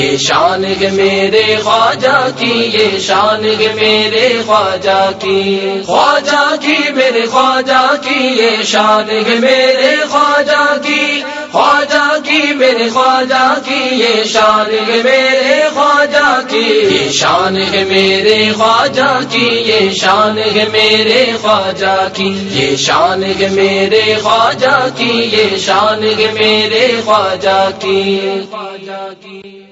یہ شان ہے میرے خواجہ کی یہ شان ہے میرے خواجہ کی خواجہ کی میرے خواجہ کی یہ شان ہے میرے خواجہ کی خواجہ کی میرے خواجہ کی یہ شان ہے میرے خواجہ کی یہ شان ہے میرے خواجہ کی یہ شان ہے میرے خواجہ کی یہ شان ہے میرے خواجہ کی یہ شان ہے میرے خواجہ کی